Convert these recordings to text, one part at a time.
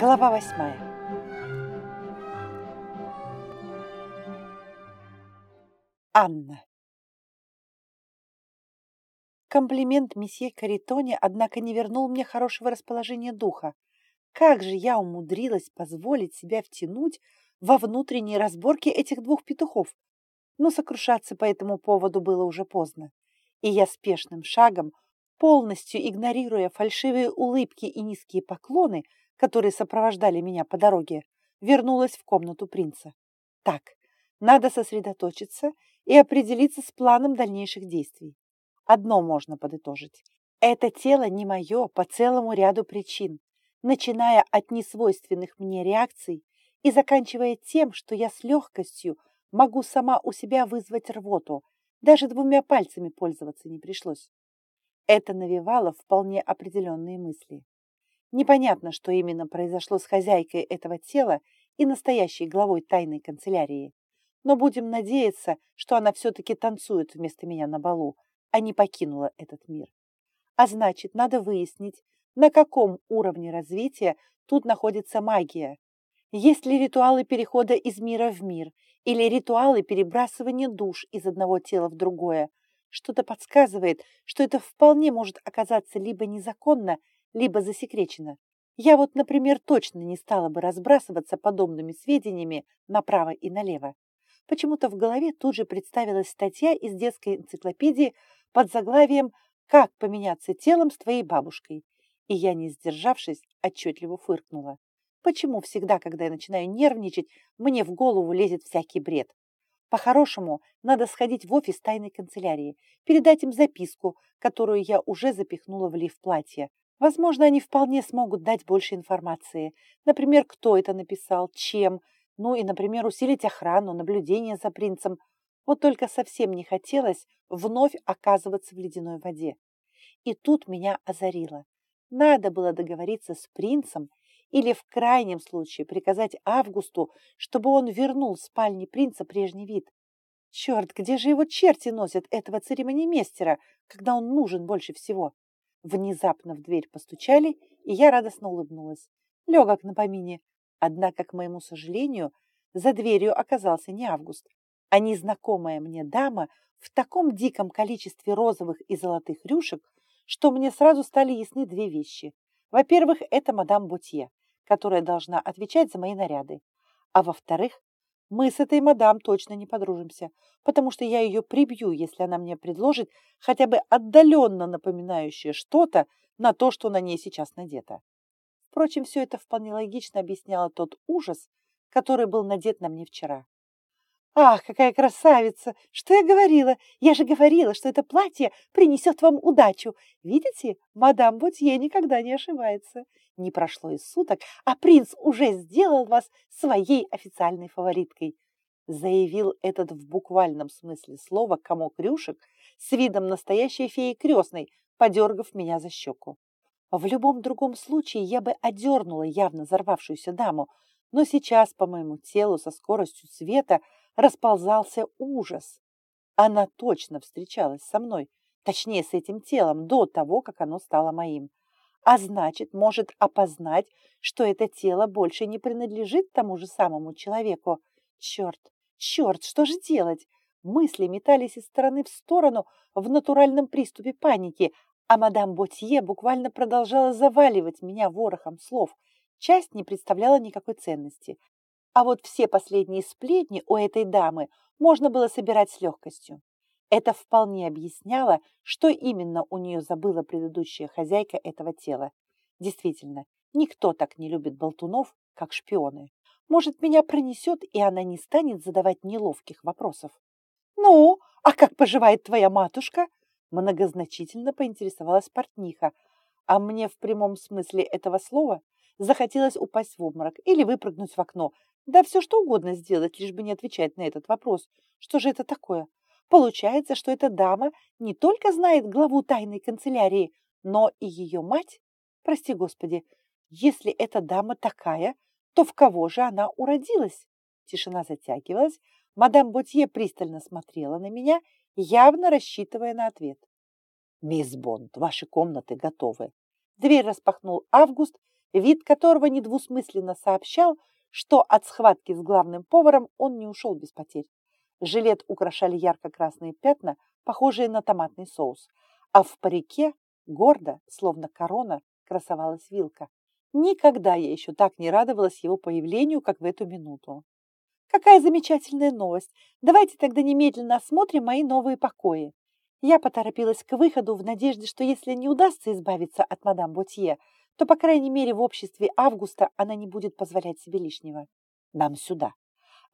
Глава восьмая. Анна. Комплимент месье Каритоне, однако, не вернул мне хорошего расположения духа. Как же я умудрилась позволить себя втянуть во внутренние разборки этих двух петухов? Но сокрушаться по этому поводу было уже поздно. И я спешным шагом, полностью игнорируя фальшивые улыбки и низкие поклоны, которые сопровождали меня по дороге, вернулась в комнату принца. Так, надо сосредоточиться и определиться с планом дальнейших действий. Одно можно подытожить. Это тело не мое по целому ряду причин, начиная от несвойственных мне реакций и заканчивая тем, что я с легкостью могу сама у себя вызвать рвоту, даже двумя пальцами пользоваться не пришлось. Это навевало вполне определенные мысли. Непонятно, что именно произошло с хозяйкой этого тела и настоящей главой тайной канцелярии. Но будем надеяться, что она все-таки танцует вместо меня на балу, а не покинула этот мир. А значит, надо выяснить, на каком уровне развития тут находится магия. Есть ли ритуалы перехода из мира в мир или ритуалы перебрасывания душ из одного тела в другое. Что-то подсказывает, что это вполне может оказаться либо незаконно, либо засекречено. Я вот, например, точно не стала бы разбрасываться подобными сведениями направо и налево. Почему-то в голове тут же представилась статья из детской энциклопедии под заглавием «Как поменяться телом с твоей бабушкой». И я, не сдержавшись, отчетливо фыркнула. Почему всегда, когда я начинаю нервничать, мне в голову лезет всякий бред? По-хорошему, надо сходить в офис тайной канцелярии, передать им записку, которую я уже запихнула в лиф платья, Возможно, они вполне смогут дать больше информации. Например, кто это написал, чем, ну и, например, усилить охрану, наблюдение за принцем. Вот только совсем не хотелось вновь оказываться в ледяной воде. И тут меня озарило. Надо было договориться с принцем или в крайнем случае приказать Августу, чтобы он вернул в спальне принца прежний вид. Черт, где же его черти носят, этого церемонимейстера, когда он нужен больше всего? Внезапно в дверь постучали, и я радостно улыбнулась. Легок на помине. Однако, к моему сожалению, за дверью оказался не Август, а незнакомая мне дама в таком диком количестве розовых и золотых рюшек, что мне сразу стали ясны две вещи. Во-первых, это мадам Ботье, которая должна отвечать за мои наряды. А во-вторых, мы с этой мадам точно не подружимся, потому что я ее прибью, если она мне предложит хотя бы отдаленно напоминающее что-то на то, что на ней сейчас надето. Впрочем, все это вполне логично объясняло тот ужас, который был надет на мне вчера. «Ах, какая красавица! Что я говорила? Я же говорила, что это платье принесет вам удачу. Видите, мадам Ботье никогда не ошибается. Не прошло и суток, а принц уже сделал вас своей официальной фавориткой», заявил этот в буквальном смысле слова комок рюшек с видом настоящей феи крестной, подергав меня за щеку. В любом другом случае я бы одернула явно взорвавшуюся даму, но сейчас по моему телу со скоростью света – расползался ужас. Она точно встречалась со мной, точнее с этим телом, до того, как оно стало моим. А значит, может опознать, что это тело больше не принадлежит тому же самому человеку. Черт, черт, что же делать? Мысли метались из стороны в сторону в натуральном приступе паники, а мадам Ботье буквально продолжала заваливать меня ворохом слов. Часть не представляла никакой ценности, а вот все последние сплетни у этой дамы можно было собирать с легкостью. Это вполне объясняло, что именно у нее забыла предыдущая хозяйка этого тела. Действительно, никто так не любит болтунов, как шпионы. Может, меня пронесет, и она не станет задавать неловких вопросов. «Ну, а как поживает твоя матушка?» Многозначительно поинтересовалась портниха, а мне в прямом смысле этого слова захотелось упасть в обморок или выпрыгнуть в окно, да все что угодно сделать, лишь бы не отвечать на этот вопрос. Что же это такое? Получается, что эта дама не только знает главу тайной канцелярии, но и ее мать? Прости, Господи, если эта дама такая, то в кого же она уродилась? Тишина затягивалась, мадам Ботье пристально смотрела на меня, явно рассчитывая на ответ. «Мисс Бонд, ваши комнаты готовы». Дверь распахнул Август, вид которого недвусмысленно сообщал, что от схватки с главным поваром он не ушел без потерь. Жилет украшали ярко-красные пятна, похожие на томатный соус, а в парике гордо, словно корона, красовалась вилка. Никогда я еще так не радовалась его появлению, как в эту минуту. Какая замечательная новость! Давайте тогда немедленно осмотрим мои новые покои. Я поторопилась к выходу в надежде, что если не удастся избавиться от мадам Ботье, то, по крайней мере, в обществе Августа она не будет позволять себе лишнего. Нам сюда.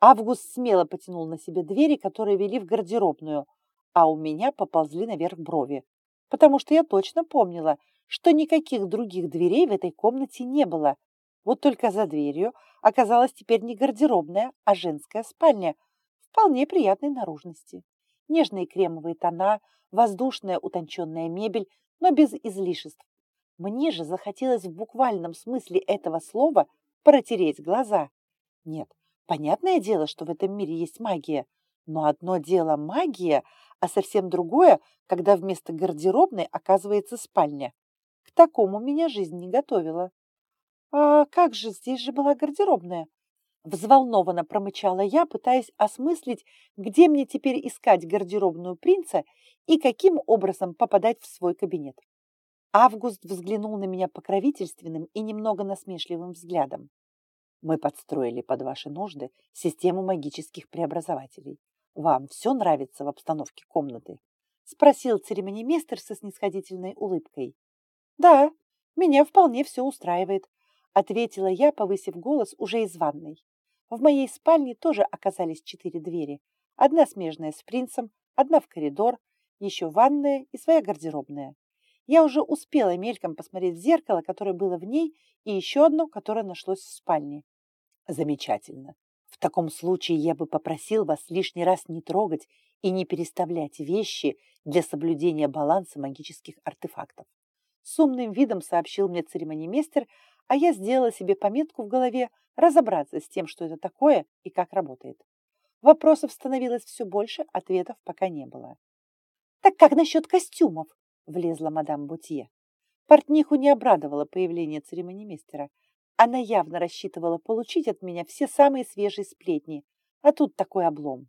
Август смело потянул на себе двери, которые вели в гардеробную, а у меня поползли наверх брови, потому что я точно помнила, что никаких других дверей в этой комнате не было. Вот только за дверью оказалась теперь не гардеробная, а женская спальня вполне приятной наружности. Нежные кремовые тона, воздушная утонченная мебель, но без излишеств. Мне же захотелось в буквальном смысле этого слова протереть глаза. Нет, понятное дело, что в этом мире есть магия, но одно дело магия, а совсем другое, когда вместо гардеробной оказывается спальня. К такому меня жизнь не готовила. А как же, здесь же была гардеробная. Взволнованно промычала я, пытаясь осмыслить, где мне теперь искать гардеробную принца и каким образом попадать в свой кабинет. Август взглянул на меня покровительственным и немного насмешливым взглядом. Мы подстроили под ваши нужды систему магических преобразователей. Вам все нравится в обстановке комнаты? Спросил церемонимейстер со снисходительной улыбкой. Да, меня вполне все устраивает, ответила я, повысив голос уже из ванной. В моей спальне тоже оказались четыре двери. Одна смежная с принцем, одна в коридор, еще ванная и своя гардеробная. Я уже успела мельком посмотреть в зеркало, которое было в ней, и еще одно, которое нашлось в спальне. Замечательно. В таком случае я бы попросил вас лишний раз не трогать и не переставлять вещи для соблюдения баланса магических артефактов. С умным видом сообщил мне церемонимейстер, а я сделала себе пометку в голове разобраться с тем, что это такое и как работает. Вопросов становилось все больше, ответов пока не было. «Так как насчет костюмов?» Влезла мадам Бутье. Портниху не обрадовало появление церемонимейстера. Она явно рассчитывала получить от меня все самые свежие сплетни, а тут такой облом.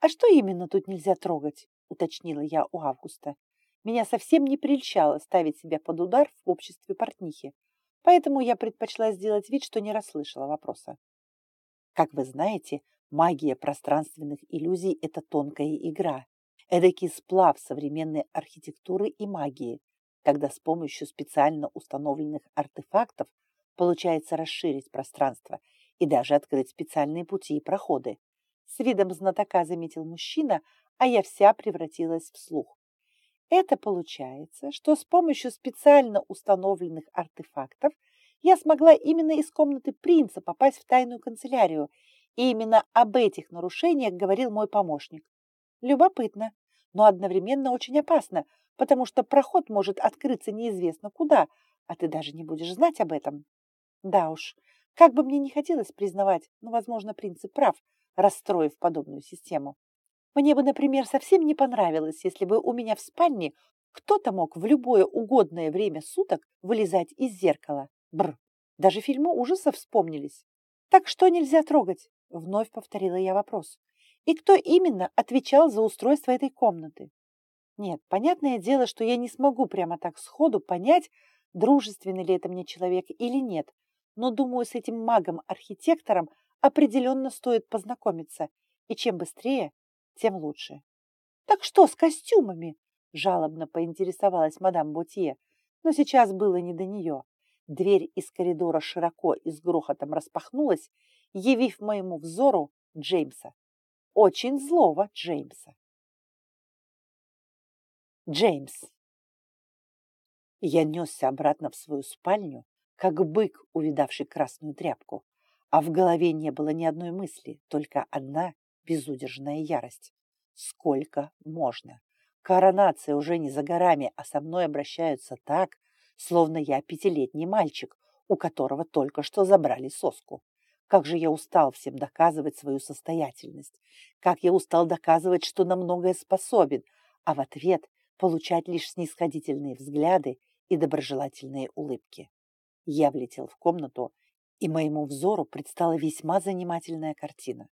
«А что именно тут нельзя трогать?» — уточнила я у Августа. Меня совсем не прельщало ставить себя под удар в обществе портнихи, поэтому я предпочла сделать вид, что не расслышала вопроса. Как вы знаете, магия пространственных иллюзий – это тонкая игра, эдакий сплав современной архитектуры и магии, когда с помощью специально установленных артефактов получается расширить пространство и даже открыть специальные пути и проходы. С видом знатока заметил мужчина, а я вся превратилась в слух. Это получается, что с помощью специально установленных артефактов я смогла именно из комнаты принца попасть в тайную канцелярию, и именно об этих нарушениях говорил мой помощник. Любопытно, но одновременно очень опасно, потому что проход может открыться неизвестно куда, а ты даже не будешь знать об этом. Да уж, как бы мне не хотелось признавать, но, возможно, принцип прав, расстроив подобную систему. Мне бы, например, совсем не понравилось, если бы у меня в спальне кто-то мог в любое угодное время суток вылезать из зеркала. Бр, даже фильмы ужасов вспомнились. Так что нельзя трогать? Вновь повторила я вопрос. И кто именно отвечал за устройство этой комнаты? Нет, понятное дело, что я не смогу прямо так сходу понять, дружественный ли это мне человек или нет, но, думаю, с этим магом-архитектором определенно стоит познакомиться, и чем быстрее, тем лучше. «Так что с костюмами?» – жалобно поинтересовалась мадам Ботье, но сейчас было не до нее. Дверь из коридора широко и с грохотом распахнулась, явив моему взору Джеймса очень злого Джеймса. Джеймс. Я несся обратно в свою спальню, как бык, увидавший красную тряпку, а в голове не было ни одной мысли, только одна безудержная ярость. Сколько можно? Коронация уже не за горами, а со мной обращаются так, словно я пятилетний мальчик, у которого только что забрали соску. Как же я устал всем доказывать свою состоятельность. Как я устал доказывать, что на многое способен, а в ответ получать лишь снисходительные взгляды и доброжелательные улыбки. Я влетел в комнату, и моему взору предстала весьма занимательная картина.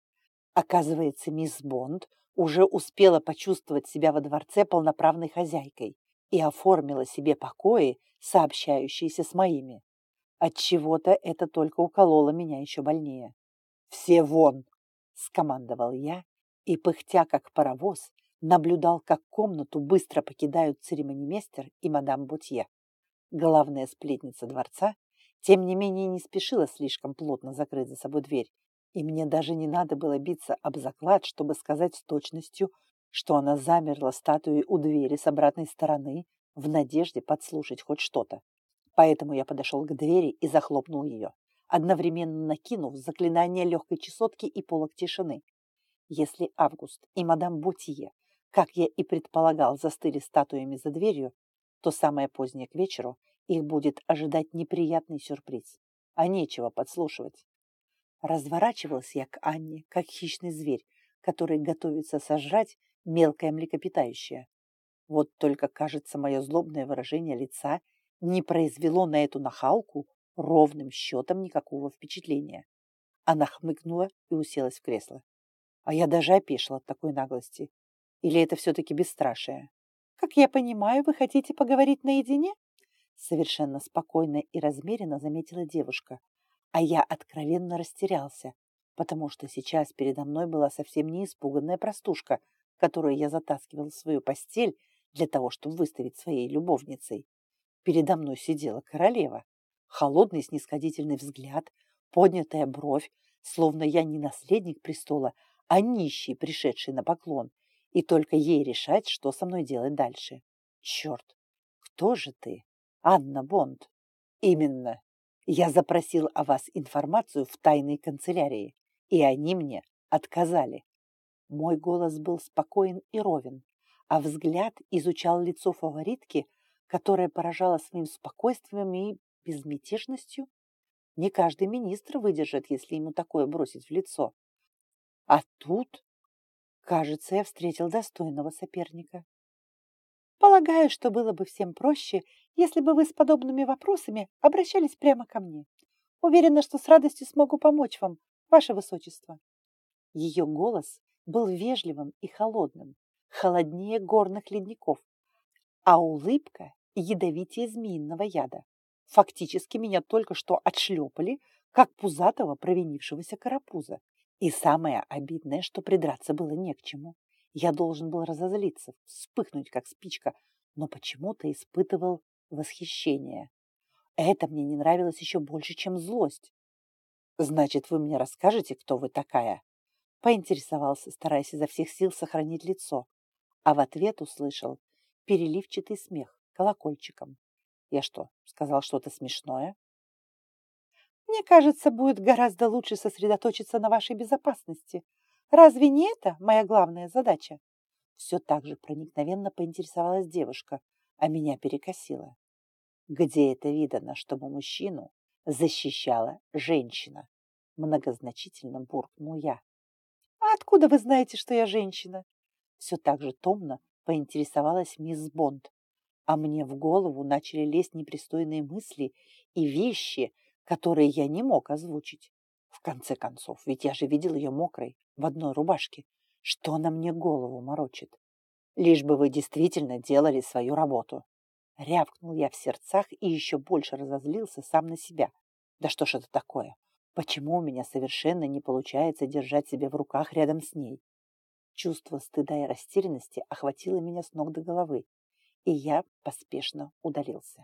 Оказывается, мисс Бонд уже успела почувствовать себя во дворце полноправной хозяйкой и оформила себе покои, сообщающиеся с моими. От чего то это только укололо меня еще больнее. «Все вон!» — скомандовал я, и, пыхтя как паровоз, наблюдал, как комнату быстро покидают церемонимейстер и мадам Бутье. Главная сплетница дворца, тем не менее, не спешила слишком плотно закрыть за собой дверь, и мне даже не надо было биться об заклад, чтобы сказать с точностью, что она замерла статуей у двери с обратной стороны в надежде подслушать хоть что-то. Поэтому я подошел к двери и захлопнул ее, одновременно накинув заклинание легкой чесотки и полок тишины. Если Август и мадам Бутье, как я и предполагал, застыли статуями за дверью, то самое позднее к вечеру их будет ожидать неприятный сюрприз, а нечего подслушивать. Разворачивался я к Анне, как хищный зверь, который готовится сожрать мелкое млекопитающее. Вот только, кажется, мое злобное выражение лица не произвело на эту нахалку ровным счетом никакого впечатления. Она хмыкнула и уселась в кресло. А я даже опешила от такой наглости. Или это все-таки бесстрашие? «Как я понимаю, вы хотите поговорить наедине?» Совершенно спокойно и размеренно заметила девушка. А я откровенно растерялся, потому что сейчас передо мной была совсем не испуганная простушка, которую я затаскивал в свою постель для того, чтобы выставить своей любовницей. Передо мной сидела королева. Холодный снисходительный взгляд, поднятая бровь, словно я не наследник престола, а нищий, пришедший на поклон, и только ей решать, что со мной делать дальше. Черт, кто же ты? Анна Бонд. Именно. Я запросил о вас информацию в тайной канцелярии, и они мне отказали. Мой голос был спокоен и ровен, а взгляд изучал лицо фаворитки, которое поражало своим спокойствием и безмятежностью. Не каждый министр выдержит, если ему такое бросить в лицо. А тут Кажется, я встретил достойного соперника. Полагаю, что было бы всем проще, если бы вы с подобными вопросами обращались прямо ко мне. Уверена, что с радостью смогу помочь вам, ваше высочество. Ее голос был вежливым и холодным, холоднее горных ледников, а улыбка ядовитее змеиного яда. Фактически меня только что отшлепали, как пузатого провинившегося карапуза. И самое обидное, что придраться было не к чему. Я должен был разозлиться, вспыхнуть, как спичка, но почему-то испытывал восхищение. Это мне не нравилось еще больше, чем злость. «Значит, вы мне расскажете, кто вы такая?» Поинтересовался, стараясь изо всех сил сохранить лицо, а в ответ услышал переливчатый смех колокольчиком. Я что, сказал что-то смешное? Мне кажется, будет гораздо лучше сосредоточиться на вашей безопасности. Разве не это моя главная задача? Все так же проникновенно поинтересовалась девушка, а меня перекосила. Где это видано, чтобы мужчину защищала женщина? Многозначительно буркнул я. А откуда вы знаете, что я женщина? Все так же томно поинтересовалась мисс Бонд. А мне в голову начали лезть непристойные мысли и вещи, которые я не мог озвучить. В конце концов, ведь я же видел ее мокрой, в одной рубашке. Что она мне голову морочит? Лишь бы вы действительно делали свою работу. Рявкнул я в сердцах и еще больше разозлился сам на себя. Да что ж это такое? Почему у меня совершенно не получается держать себя в руках рядом с ней? Чувство стыда и растерянности охватило меня с ног до головы, и я поспешно удалился.